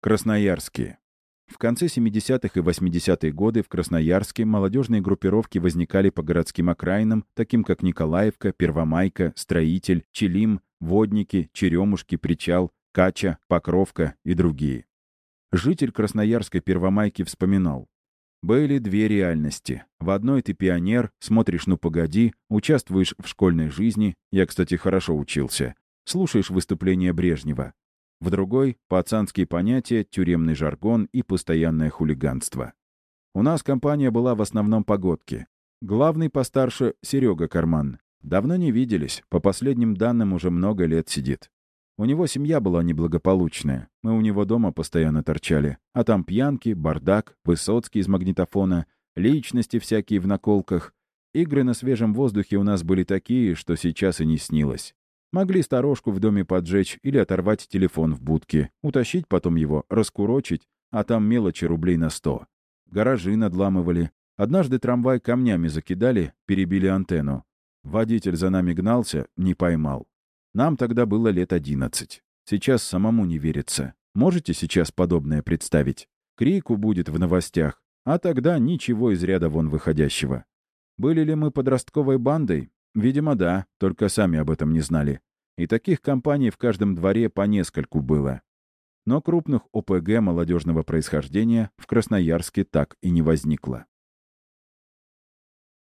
Красноярские. В конце 70-х и 80-е годы в Красноярске молодежные группировки возникали по городским окраинам, таким как Николаевка, Первомайка, Строитель, Челим, Водники, Черемушки, Причал, Кача, Покровка и другие. Житель Красноярской Первомайки вспоминал. Были две реальности. В одной ты пионер, смотришь «Ну погоди», участвуешь в школьной жизни, я, кстати, хорошо учился, слушаешь выступления Брежнева. В другой — пацанские понятия, тюремный жаргон и постоянное хулиганство. У нас компания была в основном погодки. Главный постарше — Серега Карман. Давно не виделись, по последним данным уже много лет сидит. У него семья была неблагополучная. Мы у него дома постоянно торчали. А там пьянки, бардак, Высоцкий из магнитофона, личности всякие в наколках. Игры на свежем воздухе у нас были такие, что сейчас и не снилось. Могли сторожку в доме поджечь или оторвать телефон в будке, утащить потом его, раскурочить, а там мелочи рублей на сто. Гаражи надламывали. Однажды трамвай камнями закидали, перебили антенну. Водитель за нами гнался, не поймал. Нам тогда было лет одиннадцать. Сейчас самому не верится. Можете сейчас подобное представить? Крику будет в новостях, а тогда ничего из ряда вон выходящего. Были ли мы подростковой бандой? Видимо, да, только сами об этом не знали. И таких компаний в каждом дворе по нескольку было. Но крупных ОПГ молодежного происхождения в Красноярске так и не возникло.